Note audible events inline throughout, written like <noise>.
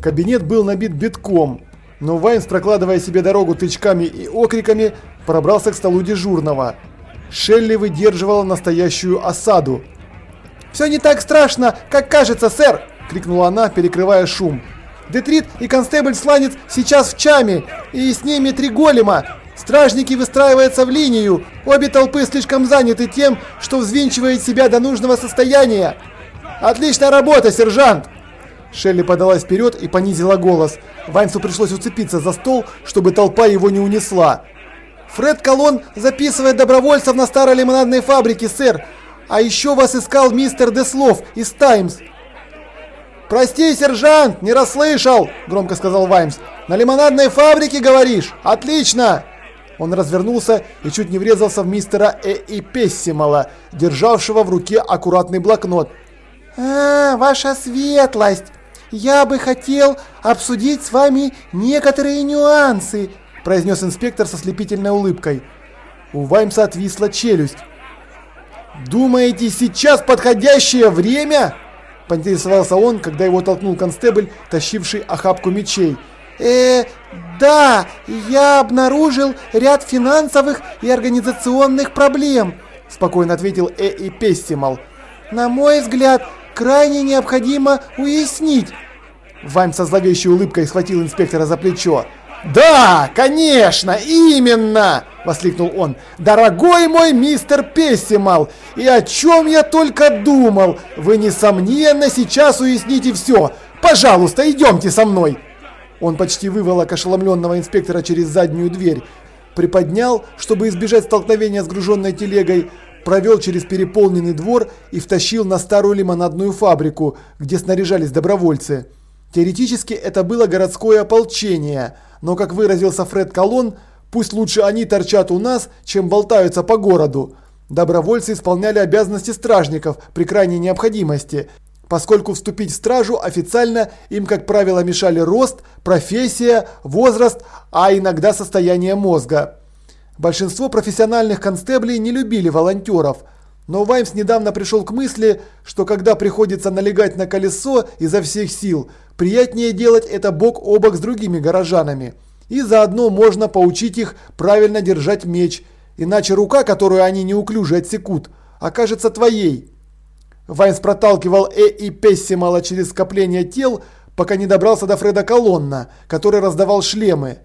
Кабинет был набит битком, но Вайнс, прокладывая себе дорогу тычками и окриками, пробрался к столу дежурного. Шелли выдерживала настоящую осаду. «Все не так страшно, как кажется, сэр!» – крикнула она, перекрывая шум. «Детрит и констебль-сланец сейчас в чаме, и с ними три голема. Стражники выстраиваются в линию, обе толпы слишком заняты тем, что взвинчивает себя до нужного состояния. Отличная работа, сержант!» Шелли подалась вперед и понизила голос. Вайнсу пришлось уцепиться за стол, чтобы толпа его не унесла. «Фред Колон записывает добровольцев на старой лимонадной фабрике, сэр. А еще вас искал мистер Деслов из Таймс». «Прости, сержант, не расслышал!» – громко сказал Ваймс. «На лимонадной фабрике, говоришь? Отлично!» Он развернулся и чуть не врезался в мистера Э. и Пессимала, державшего в руке аккуратный блокнот. «А, ваша светлость!» «Я бы хотел обсудить с вами некоторые нюансы», произнес инспектор со слепительной улыбкой. У Ваймса отвисла челюсть. «Думаете, сейчас подходящее время?» Поинтересовался он, когда его толкнул констебль, тащивший охапку мечей. «Э, да, я обнаружил ряд финансовых и организационных проблем», спокойно ответил Э и Пестимал. «На мой взгляд, крайне необходимо уяснить. Вайм со зловещей улыбкой схватил инспектора за плечо. «Да, конечно, именно!» – воскликнул он. «Дорогой мой мистер Пессимал, и о чем я только думал! Вы, несомненно, сейчас уясните все! Пожалуйста, идемте со мной!» Он почти выволок ошеломленного инспектора через заднюю дверь, приподнял, чтобы избежать столкновения с груженной телегой, провел через переполненный двор и втащил на старую лимонадную фабрику, где снаряжались добровольцы. Теоретически это было городское ополчение, но, как выразился Фред Колон, пусть лучше они торчат у нас, чем болтаются по городу. Добровольцы исполняли обязанности стражников при крайней необходимости, поскольку вступить в стражу официально им, как правило, мешали рост, профессия, возраст, а иногда состояние мозга. Большинство профессиональных констеблей не любили волонтеров, но Ваймс недавно пришел к мысли, что когда приходится налегать на колесо изо всех сил, приятнее делать это бок о бок с другими горожанами. И заодно можно поучить их правильно держать меч, иначе рука, которую они неуклюже отсекут, окажется твоей. Ваймс проталкивал Э и Пессимала через скопление тел, пока не добрался до Фреда Колонна, который раздавал шлемы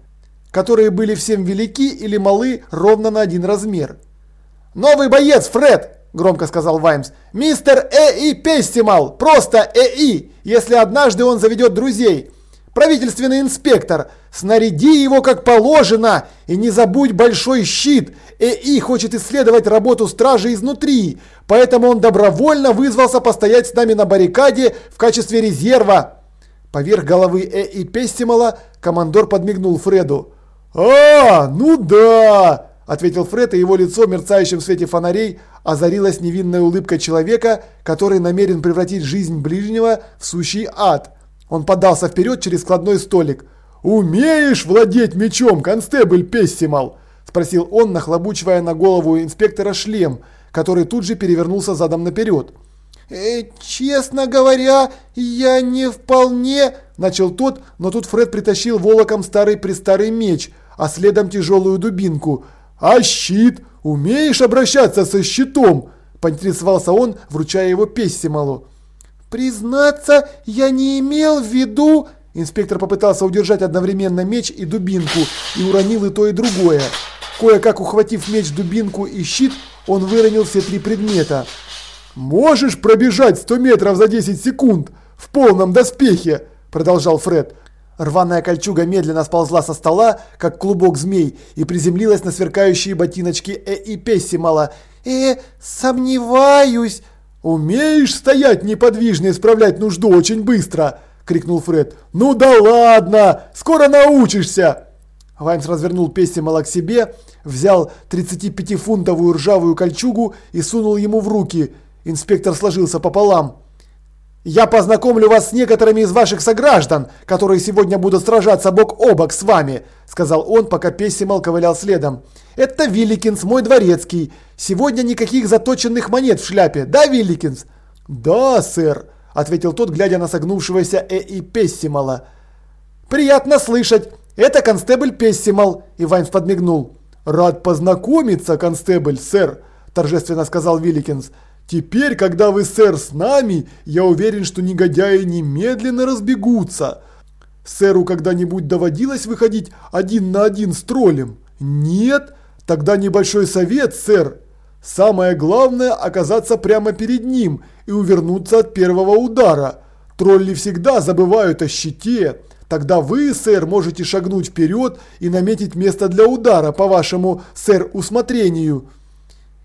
которые были всем велики или малы ровно на один размер. «Новый боец, Фред!» – громко сказал Ваймс. «Мистер Э.И. Пестимал! Просто Э.И. Если однажды он заведет друзей! Правительственный инспектор! Снаряди его как положено! И не забудь большой щит! Э.И. хочет исследовать работу стражи изнутри, поэтому он добровольно вызвался постоять с нами на баррикаде в качестве резерва!» Поверх головы Э.И. Пестимала командор подмигнул Фреду. «А, ну да!» – ответил Фред, и его лицо, в свете фонарей, озарилось невинной улыбкой человека, который намерен превратить жизнь ближнего в сущий ад. Он подался вперед через складной столик. «Умеешь владеть мечом, констебль Пессимал?» – спросил он, нахлобучивая на голову инспектора шлем, который тут же перевернулся задом наперед. «Э, «Честно говоря, я не вполне...» – начал тот, но тут Фред притащил волоком старый-престарый меч – а следом тяжелую дубинку. «А щит? Умеешь обращаться со щитом?» – поинтересовался он, вручая его Пессималу. «Признаться, я не имел в виду...» Инспектор попытался удержать одновременно меч и дубинку и уронил и то, и другое. Кое-как ухватив меч, дубинку и щит, он выронил все три предмета. «Можешь пробежать 100 метров за 10 секунд в полном доспехе?» – продолжал Фред. Рваная кольчуга медленно сползла со стола, как клубок змей, и приземлилась на сверкающие ботиночки Э и Пессимала. «Э, сомневаюсь!» «Умеешь стоять неподвижно и справлять нужду очень быстро!» – крикнул Фред. «Ну да ладно! Скоро научишься!» Ваймс развернул Пессимала к себе, взял 35-фунтовую ржавую кольчугу и сунул ему в руки. Инспектор сложился пополам. Я познакомлю вас с некоторыми из ваших сограждан, которые сегодня будут сражаться бок о бок с вами», – сказал он, пока Пессимал ковылял следом. «Это Вилликинс, мой дворецкий. Сегодня никаких заточенных монет в шляпе, да, Вилликинс?» «Да, сэр», – ответил тот, глядя на согнувшегося Э и Пессимала. Приятно слышать. Это констебль Пессимал. И Ваймс подмигнул. Рад познакомиться, констебль, сэр, торжественно сказал Вилликинс. Теперь, когда вы, сэр, с нами, я уверен, что негодяи немедленно разбегутся. Сэру когда-нибудь доводилось выходить один на один с троллем? Нет? Тогда небольшой совет, сэр. Самое главное оказаться прямо перед ним и увернуться от первого удара. Тролли всегда забывают о щите. Тогда вы, сэр, можете шагнуть вперед и наметить место для удара по вашему, сэр, усмотрению.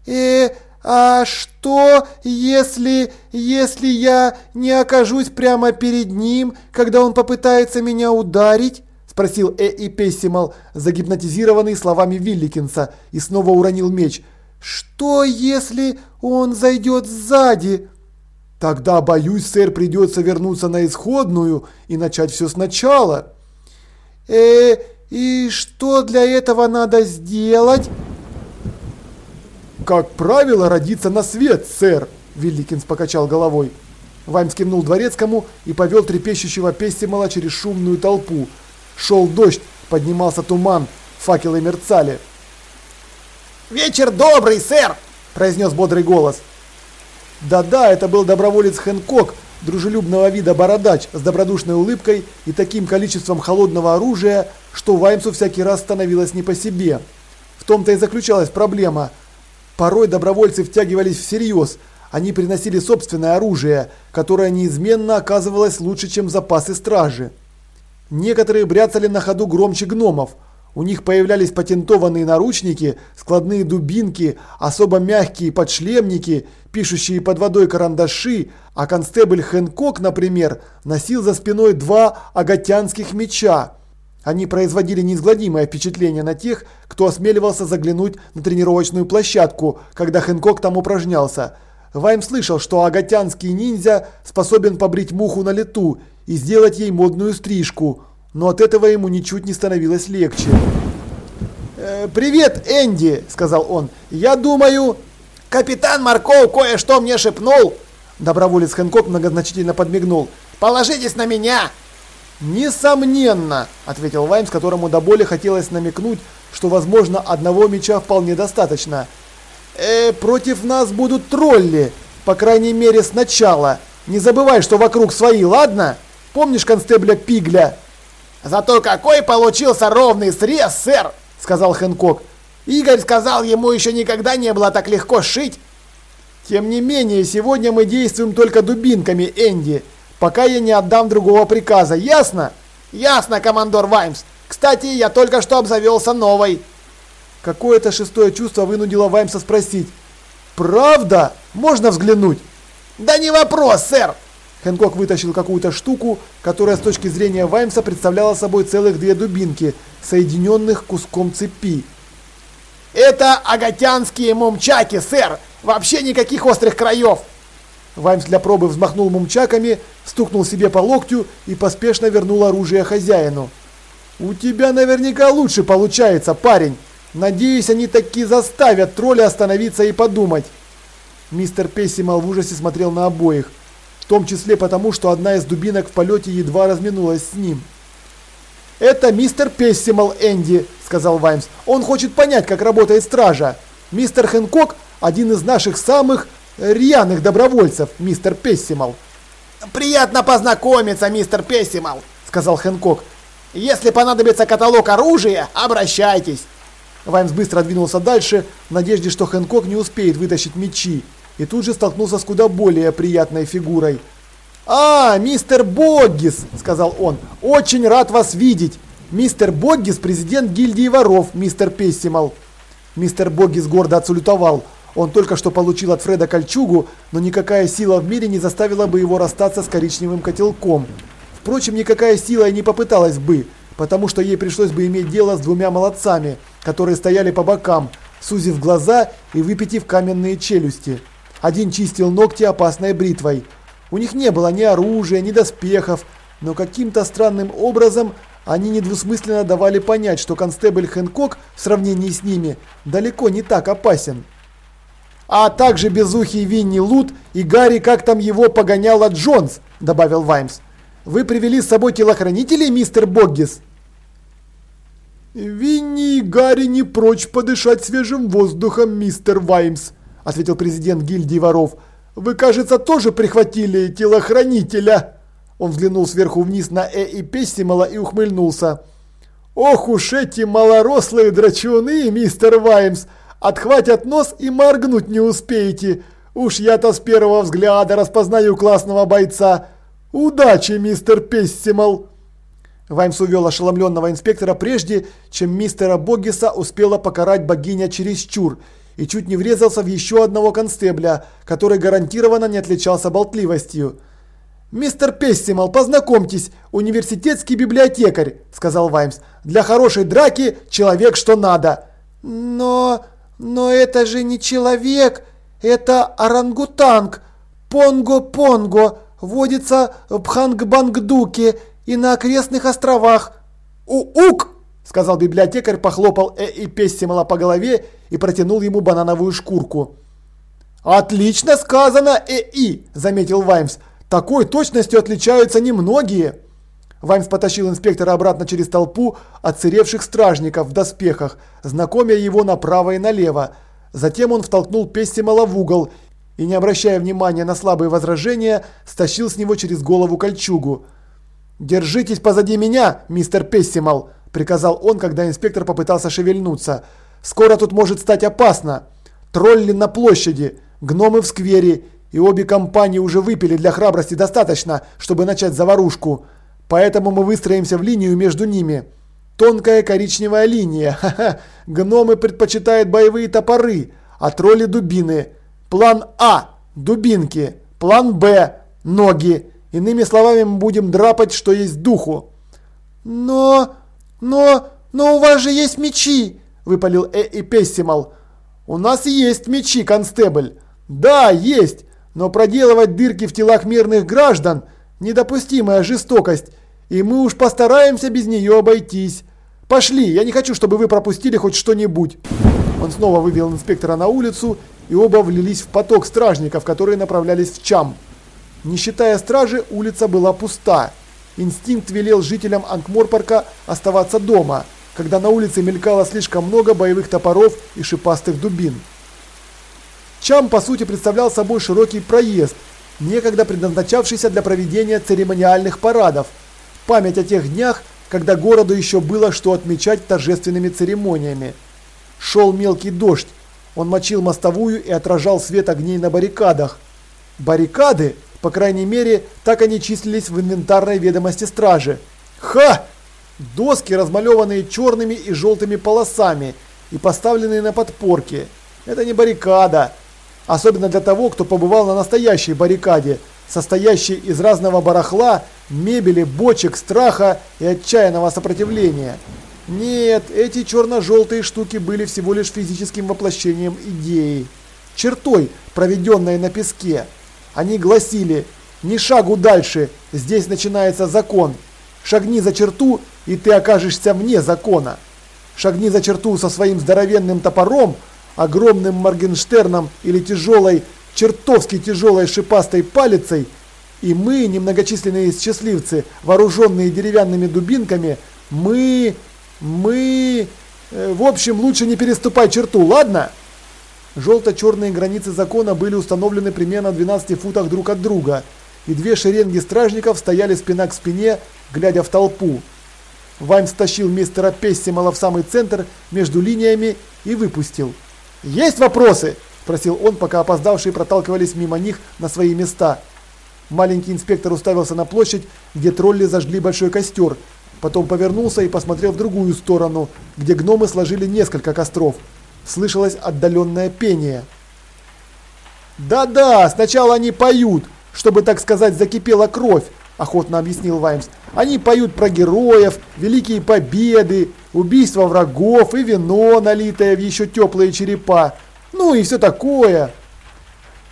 Э, а что, если, если я не окажусь прямо перед ним, когда он попытается меня ударить? Спросил Э и Пессимал, загипнотизированный словами Вилликинса, и снова уронил меч. Что, если он зайдет сзади? Тогда, боюсь, сэр, придется вернуться на исходную и начать все сначала. Э, и что для этого надо сделать? «Как правило, родиться на свет, сэр!» Великинс покачал головой. Ваймс кивнул дворецкому и повел трепещущего Пестимала через шумную толпу. Шел дождь, поднимался туман, факелы мерцали. «Вечер добрый, сэр!» – произнес бодрый голос. Да-да, это был доброволец Хэнкок, дружелюбного вида бородач с добродушной улыбкой и таким количеством холодного оружия, что Ваймсу всякий раз становилось не по себе. В том-то и заключалась проблема – Порой добровольцы втягивались всерьез. Они приносили собственное оружие, которое неизменно оказывалось лучше, чем запасы стражи. Некоторые бряцали на ходу громче гномов. У них появлялись патентованные наручники, складные дубинки, особо мягкие подшлемники, пишущие под водой карандаши, а констебль Хэнкок, например, носил за спиной два агатянских меча. Они производили неизгладимое впечатление на тех, кто осмеливался заглянуть на тренировочную площадку, когда Хэнкок там упражнялся. Вайм слышал, что агатянский ниндзя способен побрить муху на лету и сделать ей модную стрижку, но от этого ему ничуть не становилось легче. «Э, «Привет, Энди!» – сказал он. «Я думаю...» «Капитан Марков кое-что мне шепнул!» Доброволец Хэнкок многозначительно подмигнул. «Положитесь на меня! «Несомненно», – ответил Ваймс, которому до боли хотелось намекнуть, что, возможно, одного меча вполне достаточно. «Э, против нас будут тролли, по крайней мере, сначала. Не забывай, что вокруг свои, ладно? Помнишь констебля Пигля?» «Зато какой получился ровный срез, сэр!» – сказал Хэнкок. «Игорь сказал, ему еще никогда не было так легко шить». «Тем не менее, сегодня мы действуем только дубинками, Энди пока я не отдам другого приказа, ясно? Ясно, командор Ваймс. Кстати, я только что обзавелся новой. Какое-то шестое чувство вынудило Ваймса спросить. Правда? Можно взглянуть? Да не вопрос, сэр. Хэнкок вытащил какую-то штуку, которая с точки зрения Ваймса представляла собой целых две дубинки, соединенных куском цепи. Это агатянские мумчаки, сэр. Вообще никаких острых краев. Ваймс для пробы взмахнул мумчаками, стукнул себе по локтю и поспешно вернул оружие хозяину. «У тебя наверняка лучше получается, парень. Надеюсь, они таки заставят тролля остановиться и подумать». Мистер Пессимал в ужасе смотрел на обоих, в том числе потому, что одна из дубинок в полете едва разминулась с ним. «Это мистер Пессимал Энди», – сказал Ваймс. «Он хочет понять, как работает стража. Мистер Хэнкок – один из наших самых рьяных добровольцев, мистер Пессимал. «Приятно познакомиться, мистер Пессимал», — сказал Хэнкок. «Если понадобится каталог оружия, обращайтесь». Ваймс быстро двинулся дальше, в надежде, что Хэнкок не успеет вытащить мечи, и тут же столкнулся с куда более приятной фигурой. «А, мистер Боггис!» – сказал он. «Очень рад вас видеть! Мистер Боггис – президент гильдии воров, мистер Пессимал!» Мистер Боггис гордо отсалютовал – он только что получил от Фреда кольчугу, но никакая сила в мире не заставила бы его расстаться с коричневым котелком. Впрочем, никакая сила и не попыталась бы, потому что ей пришлось бы иметь дело с двумя молодцами, которые стояли по бокам, сузив глаза и выпитив каменные челюсти. Один чистил ногти опасной бритвой. У них не было ни оружия, ни доспехов, но каким-то странным образом они недвусмысленно давали понять, что констебль Хэнкок в сравнении с ними далеко не так опасен а также безухий Винни Лут и Гарри, как там его погоняла Джонс», – добавил Ваймс. Вы привели с собой телохранителей, мистер Боггис?» «Винни и Гарри не прочь подышать свежим воздухом, мистер Ваймс», – ответил президент гильдии воров. «Вы, кажется, тоже прихватили телохранителя?» Он взглянул сверху вниз на Э и Пессимала и ухмыльнулся. «Ох уж эти малорослые драчуны, мистер Ваймс! Отхватят нос и моргнуть не успеете! Уж я-то с первого взгляда распознаю классного бойца! Удачи, мистер Пессимал!» Ваймс увел ошеломленного инспектора прежде, чем мистера Боггиса успела покарать богиня чересчур и чуть не врезался в еще одного констебля, который гарантированно не отличался болтливостью. «Мистер Пессимал, познакомьтесь, университетский библиотекарь», – сказал Ваймс. «Для хорошей драки человек что надо». «Но... но это же не человек, это орангутанг. Понго-понго, водится в Пхангбангдуке и на окрестных островах. У-ук! сказал библиотекарь, похлопал Э и Пессимала по голове и протянул ему банановую шкурку. «Отлично сказано, Э-И!» – заметил Ваймс. «Такой точностью отличаются немногие!» Ваймс потащил инспектора обратно через толпу отсыревших стражников в доспехах, знакомя его направо и налево. Затем он втолкнул Пессимала в угол и, не обращая внимания на слабые возражения, стащил с него через голову кольчугу. «Держитесь позади меня, мистер Пессимал!» – приказал он, когда инспектор попытался шевельнуться. «Скоро тут может стать опасно. Тролли на площади, гномы в сквере, и обе компании уже выпили для храбрости достаточно, чтобы начать заварушку. Поэтому мы выстроимся в линию между ними. Тонкая коричневая линия. <laughs> Ха-ха. Гномы предпочитают боевые топоры, а тролли дубины. План А – дубинки. План Б – ноги. Иными словами, мы будем драпать, что есть духу. Но, но, но у вас же есть мечи, выпалил Э и Пессимал. У нас есть мечи, констебль. Да, есть, но проделывать дырки в телах мирных граждан – недопустимая жестокость, и мы уж постараемся без нее обойтись. Пошли, я не хочу, чтобы вы пропустили хоть что-нибудь. Он снова вывел инспектора на улицу, и оба влились в поток стражников, которые направлялись в Чам. Не считая стражи, улица была пуста. Инстинкт велел жителям Анкморпарка оставаться дома, когда на улице мелькало слишком много боевых топоров и шипастых дубин. Чам по сути представлял собой широкий проезд, некогда предназначавшийся для проведения церемониальных парадов. Память о тех днях, когда городу еще было что отмечать торжественными церемониями. Шел мелкий дождь, он мочил мостовую и отражал свет огней на баррикадах. Баррикады по крайней мере, так они числились в инвентарной ведомости стражи. Ха! Доски, размалеванные черными и желтыми полосами и поставленные на подпорки. Это не баррикада. Особенно для того, кто побывал на настоящей баррикаде, состоящей из разного барахла, мебели, бочек, страха и отчаянного сопротивления. Нет, эти черно-желтые штуки были всего лишь физическим воплощением идеи. Чертой, проведенной на песке. Они гласили «Ни шагу дальше, здесь начинается закон. Шагни за черту, и ты окажешься вне закона. Шагни за черту со своим здоровенным топором, огромным Моргенштерном или тяжелой, чертовски тяжелой шипастой палицей, и мы, немногочисленные счастливцы, вооруженные деревянными дубинками, мы, мы... Э, в общем, лучше не переступай черту, ладно?» Желто-черные границы закона были установлены примерно в 12 футах друг от друга, и две шеренги стражников стояли спина к спине, глядя в толпу. Вайм стащил мистера Пессимала в самый центр между линиями и выпустил. «Есть вопросы?» – спросил он, пока опоздавшие проталкивались мимо них на свои места. Маленький инспектор уставился на площадь, где тролли зажгли большой костер, потом повернулся и посмотрел в другую сторону, где гномы сложили несколько костров – слышалось отдаленное пение. «Да-да, сначала они поют, чтобы, так сказать, закипела кровь», – охотно объяснил Ваймс. «Они поют про героев, великие победы, убийства врагов и вино, налитое в еще теплые черепа. Ну и все такое».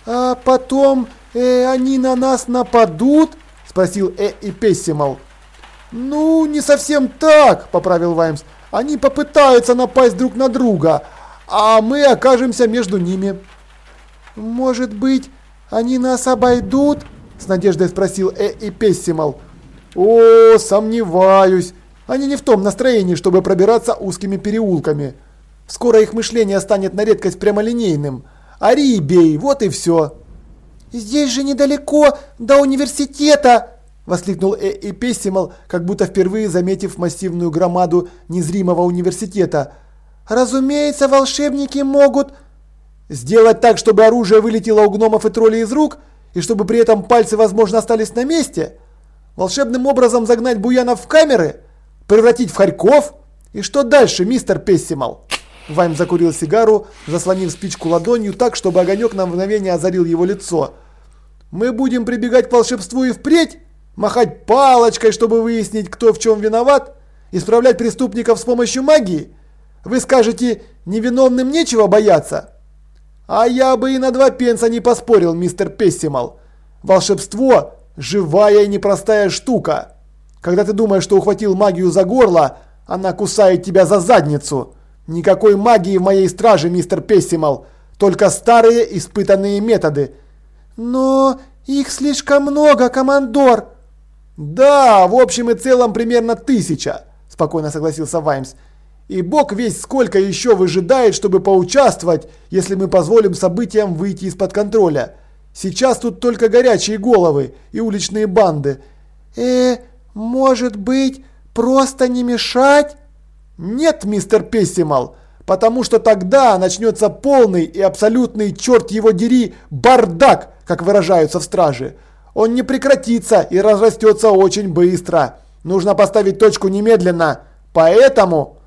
«А потом э, они на нас нападут?» – спросил Э и Пессимал. «Ну, не совсем так», – поправил Ваймс. «Они попытаются напасть друг на друга, а мы окажемся между ними. Может быть, они нас обойдут? С надеждой спросил Э и Пессимал. О, сомневаюсь. Они не в том настроении, чтобы пробираться узкими переулками. Скоро их мышление станет на редкость прямолинейным. Ари и бей, вот и все. «Здесь же недалеко, до университета!» – воскликнул э Эпессимал, как будто впервые заметив массивную громаду незримого университета. «Разумеется, волшебники могут...» «Сделать так, чтобы оружие вылетело у гномов и троллей из рук, и чтобы при этом пальцы, возможно, остались на месте? Волшебным образом загнать буянов в камеры? Превратить в хорьков? И что дальше, мистер Пессимал?» Вайм закурил сигару, заслонив спичку ладонью так, чтобы огонек на мгновение озарил его лицо. «Мы будем прибегать к волшебству и впредь? Махать палочкой, чтобы выяснить, кто в чем виноват? Исправлять преступников с помощью магии? Вы скажете, невиновным нечего бояться?» «А я бы и на два пенса не поспорил, мистер Пессимал. Волшебство – живая и непростая штука. Когда ты думаешь, что ухватил магию за горло, она кусает тебя за задницу». Никакой магии в моей страже, мистер Пессимал. Только старые испытанные методы. Но их слишком много, командор. Да, в общем и целом примерно тысяча, спокойно согласился Ваймс. И бог весь сколько еще выжидает, чтобы поучаствовать, если мы позволим событиям выйти из-под контроля. Сейчас тут только горячие головы и уличные банды. Э, может быть, просто не мешать? Нет, мистер Пессимал, потому что тогда начнется полный и абсолютный, черт его дери, бардак, как выражаются в страже. Он не прекратится и разрастется очень быстро. Нужно поставить точку немедленно. Поэтому...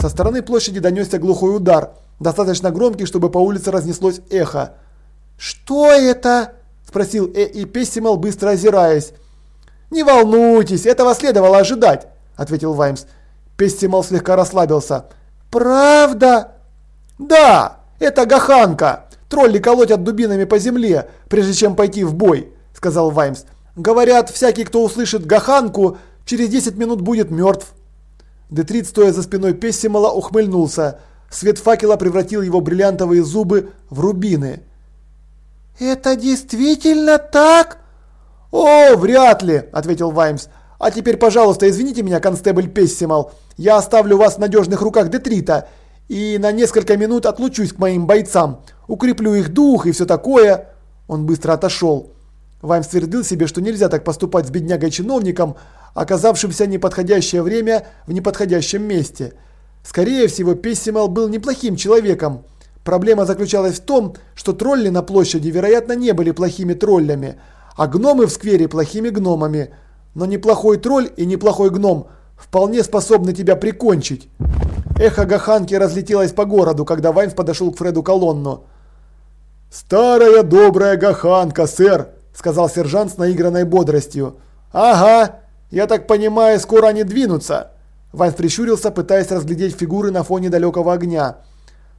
Со стороны площади донесся глухой удар, достаточно громкий, чтобы по улице разнеслось эхо. «Что это?» – спросил Э и Пессимал, быстро озираясь. «Не волнуйтесь, этого следовало ожидать», – ответил Ваймс. Пестимал слегка расслабился. «Правда?» «Да, это гаханка. Тролли колотят дубинами по земле, прежде чем пойти в бой», – сказал Ваймс. «Говорят, всякий, кто услышит гаханку, через 10 минут будет мертв». Детрит, стоя за спиной Пессимала, ухмыльнулся. Свет факела превратил его бриллиантовые зубы в рубины. «Это действительно так?» «О, вряд ли», – ответил Ваймс. А теперь, пожалуйста, извините меня, констебль Пессимал. Я оставлю вас в надежных руках Детрита и на несколько минут отлучусь к моим бойцам. Укреплю их дух и все такое. Он быстро отошел. Вайм твердил себе, что нельзя так поступать с беднягой-чиновником, оказавшимся в неподходящее время в неподходящем месте. Скорее всего, Пессимал был неплохим человеком. Проблема заключалась в том, что тролли на площади, вероятно, не были плохими троллями, а гномы в сквере плохими гномами – но неплохой тролль и неплохой гном вполне способны тебя прикончить. Эхо Гаханки разлетелось по городу, когда Вайнс подошел к Фреду Колонну. «Старая добрая Гаханка, сэр!» – сказал сержант с наигранной бодростью. «Ага, я так понимаю, скоро они двинутся!» Вайнс прищурился, пытаясь разглядеть фигуры на фоне далекого огня.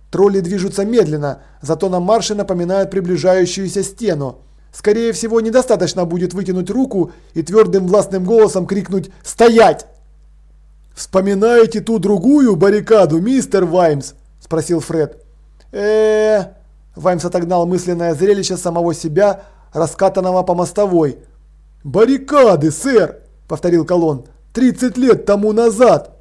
Тролли движутся медленно, зато на марше напоминают приближающуюся стену. Скорее всего, недостаточно будет вытянуть руку и твердым властным голосом крикнуть «Стоять!» «Вспоминаете ту другую баррикаду, мистер Ваймс?» – спросил Фред. э Ваймс отогнал мысленное зрелище самого себя, раскатанного по мостовой. «Баррикады, сэр!» – повторил Колон. «Тридцать лет тому назад!»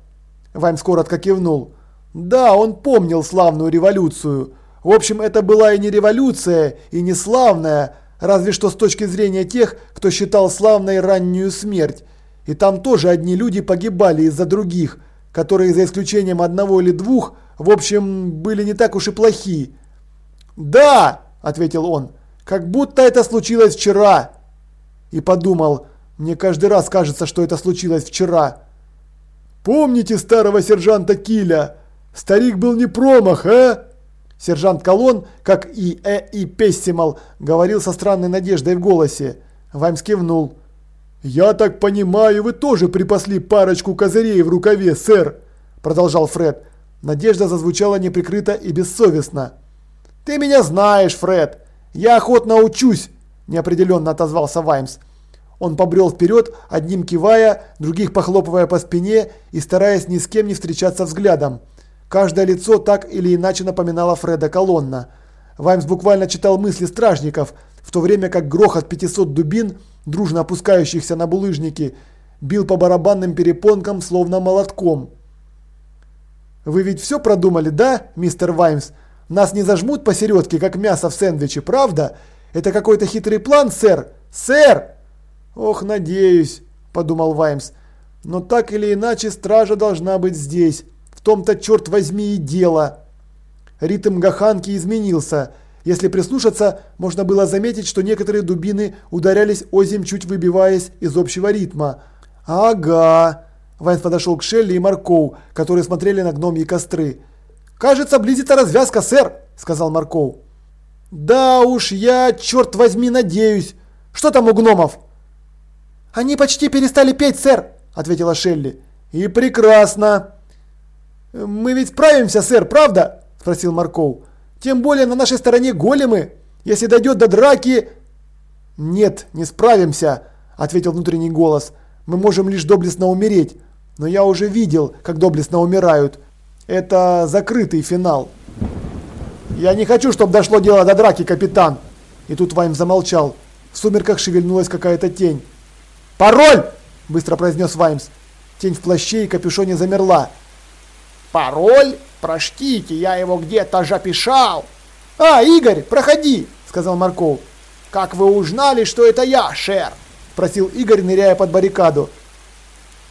Ваймс коротко кивнул. «Да, он помнил славную революцию. В общем, это была и не революция, и не славная, Разве что с точки зрения тех, кто считал славной раннюю смерть. И там тоже одни люди погибали из-за других, которые за исключением одного или двух, в общем, были не так уж и плохи. «Да!» – ответил он. «Как будто это случилось вчера!» И подумал, мне каждый раз кажется, что это случилось вчера. «Помните старого сержанта Киля? Старик был не промах, а?» Сержант Колон, как и Э. и Пессимал, говорил со странной надеждой в голосе. Ваймс кивнул. «Я так понимаю, вы тоже припасли парочку козырей в рукаве, сэр», – продолжал Фред. Надежда зазвучала неприкрыто и бессовестно. «Ты меня знаешь, Фред. Я охотно учусь», – неопределенно отозвался Ваймс. Он побрел вперед, одним кивая, других похлопывая по спине и стараясь ни с кем не встречаться взглядом. Каждое лицо так или иначе напоминало Фреда Колонна. Ваймс буквально читал мысли стражников, в то время как грохот 500 дубин, дружно опускающихся на булыжники, бил по барабанным перепонкам словно молотком. «Вы ведь все продумали, да, мистер Ваймс? Нас не зажмут посередке, как мясо в сэндвиче, правда? Это какой-то хитрый план, сэр? Сэр!» «Ох, надеюсь», – подумал Ваймс. «Но так или иначе стража должна быть здесь. В том-то, черт возьми, и дело». Ритм гаханки изменился. Если прислушаться, можно было заметить, что некоторые дубины ударялись озим, чуть выбиваясь из общего ритма. «Ага!» Вайнс подошел к Шелли и Маркоу, которые смотрели на гномьи костры. «Кажется, близится развязка, сэр!» – сказал Маркоу. «Да уж, я, черт возьми, надеюсь. Что там у гномов?» «Они почти перестали петь, сэр!» – ответила Шелли. «И прекрасно!» «Мы ведь справимся, сэр, правда?» – спросил Маркоу. «Тем более на нашей стороне големы. Если дойдет до драки...» «Нет, не справимся», – ответил внутренний голос. «Мы можем лишь доблестно умереть. Но я уже видел, как доблестно умирают. Это закрытый финал. Я не хочу, чтобы дошло дело до драки, капитан. И тут Вайм замолчал. В сумерках шевельнулась какая-то тень. «Пароль!» – быстро произнес Ваймс. Тень в плаще и капюшоне замерла. «Пароль? Простите, я его где-то запишал!» «А, Игорь, проходи!» – сказал Марков. «Как вы узнали, что это я, Шер?» – спросил Игорь, ныряя под баррикаду.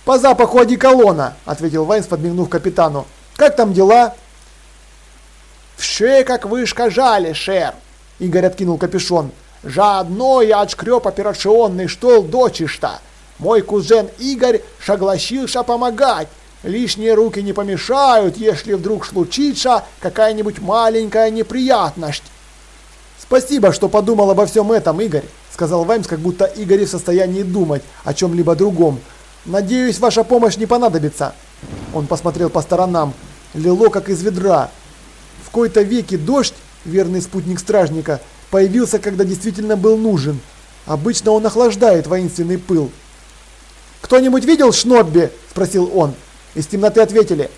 «По запаху одеколона», – ответил Вайнс, подмигнув капитану. «Как там дела?» «Все, как вы сказали, шер!» Игорь откинул капюшон. «Заодно я отскреб операционный стол дочишта. Мой кузен Игорь согласился помогать. Лишние руки не помешают, если вдруг случится какая-нибудь маленькая неприятность». «Спасибо, что подумал обо всем этом, Игорь», – сказал Ваймс, как будто Игорь в состоянии думать о чем-либо другом. Надеюсь, ваша помощь не понадобится. Он посмотрел по сторонам. Лило как из ведра. В кои-то веки дождь, верный спутник стражника, появился, когда действительно был нужен. Обычно он охлаждает воинственный пыл. «Кто-нибудь видел Шнобби?» – спросил он. Из темноты ответили.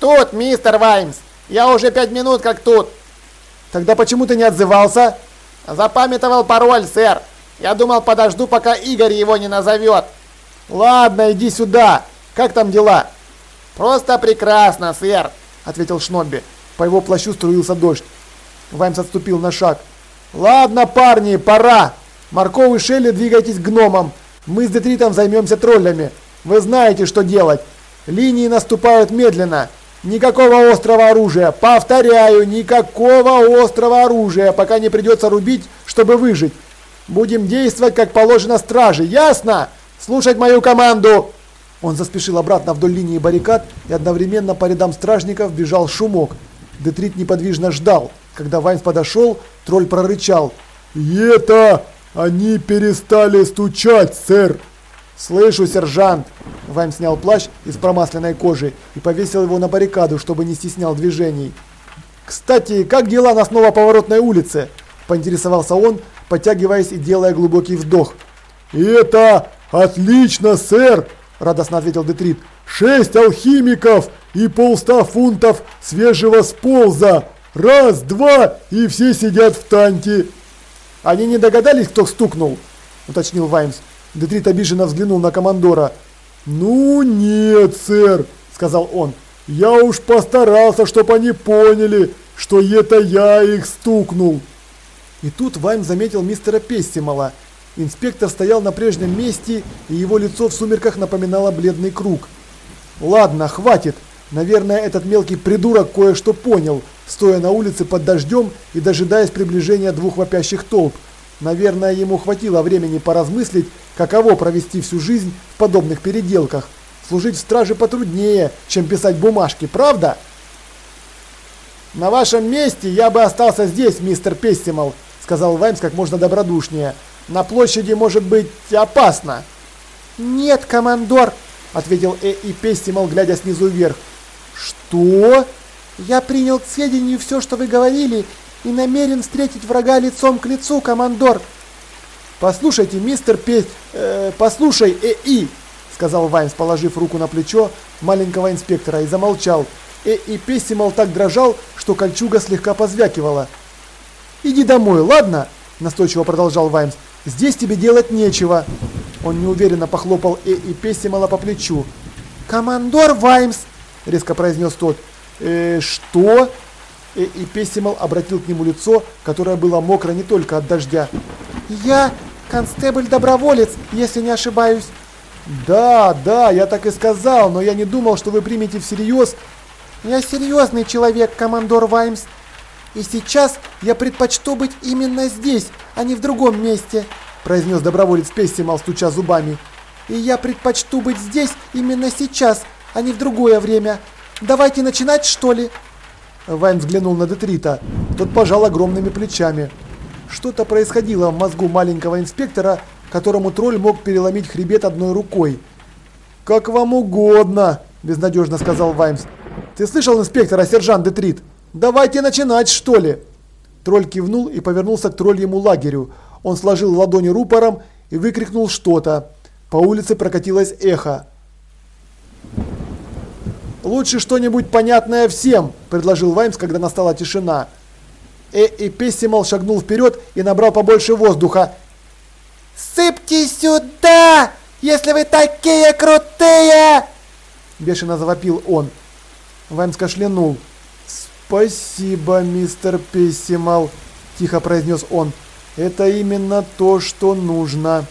«Тут, мистер Ваймс. Я уже пять минут как тут». «Тогда почему ты не отзывался?» «Запамятовал пароль, сэр. Я думал, подожду, пока Игорь его не назовет». «Ладно, иди сюда. Как там дела?» «Просто прекрасно, сэр», — ответил Шнобби. По его плащу струился дождь. Ваймс отступил на шаг. «Ладно, парни, пора. Марков и Шелли, двигайтесь к гномам. Мы с Детритом займемся троллями. Вы знаете, что делать. Линии наступают медленно. Никакого острого оружия. Повторяю, никакого острого оружия, пока не придется рубить, чтобы выжить. Будем действовать, как положено страже. Ясно?» Слушать мою команду!» Он заспешил обратно вдоль линии баррикад и одновременно по рядам стражников бежал шумок. Детрит неподвижно ждал. Когда Вайнс подошел, тролль прорычал. «И это они перестали стучать, сэр!» «Слышу, сержант!» Вайм снял плащ из промасленной кожи и повесил его на баррикаду, чтобы не стеснял движений. «Кстати, как дела на снова поворотной улице?» – поинтересовался он, подтягиваясь и делая глубокий вдох. «Это «Отлично, сэр!» – радостно ответил Детрит. «Шесть алхимиков и полста фунтов свежего сполза! Раз, два, и все сидят в танке!» «Они не догадались, кто стукнул?» – уточнил Ваймс. Детрит обиженно взглянул на командора. «Ну нет, сэр!» – сказал он. «Я уж постарался, чтобы они поняли, что это я их стукнул!» И тут Ваймс заметил мистера Пестимала – Инспектор стоял на прежнем месте, и его лицо в сумерках напоминало бледный круг. «Ладно, хватит. Наверное, этот мелкий придурок кое-что понял, стоя на улице под дождем и дожидаясь приближения двух вопящих толп. Наверное, ему хватило времени поразмыслить, каково провести всю жизнь в подобных переделках. Служить в страже потруднее, чем писать бумажки, правда?» «На вашем месте я бы остался здесь, мистер Пестимал», сказал Ваймс как можно добродушнее. На площади может быть опасно. Нет, командор, ответил Э и Пестимал, глядя снизу вверх. Что? Я принял к сведению все, что вы говорили, и намерен встретить врага лицом к лицу, командор. Послушайте, мистер Пест... Э, послушай, Э и, сказал Ваймс, положив руку на плечо маленького инспектора и замолчал. Э и Пестимал так дрожал, что кольчуга слегка позвякивала. «Иди домой, ладно?» – настойчиво продолжал Ваймс. Здесь тебе делать нечего. Он неуверенно похлопал Э и Пессимала по плечу. «Командор Ваймс!» – резко произнес тот. «Э, что?» И Пессимал обратил к нему лицо, которое было мокро не только от дождя. «Я констебль-доброволец, если не ошибаюсь». «Да, да, я так и сказал, но я не думал, что вы примете всерьез...» «Я серьезный человек, командор Ваймс. И сейчас я предпочту быть именно здесь, а не в другом месте», произнес доброволец Пессимал, стуча зубами. «И я предпочту быть здесь именно сейчас, а не в другое время. Давайте начинать, что ли?» Вайн взглянул на Детрита. Тот пожал огромными плечами. Что-то происходило в мозгу маленького инспектора, которому тролль мог переломить хребет одной рукой. «Как вам угодно», – безнадежно сказал Ваймс. «Ты слышал инспектора, сержант Детрит? Давайте начинать, что ли?» Тролль кивнул и повернулся к тролльему лагерю. Он сложил ладони рупором и выкрикнул что-то. По улице прокатилось эхо. «Лучше что-нибудь понятное всем», – предложил Ваймс, когда настала тишина. Э и Пессимал шагнул вперед и набрал побольше воздуха. «Сыпьте сюда, если вы такие крутые!» Бешено завопил он. Ваймс кашлянул. «Спасибо, мистер Пессимал», – тихо произнес он. «Это именно то, что нужно».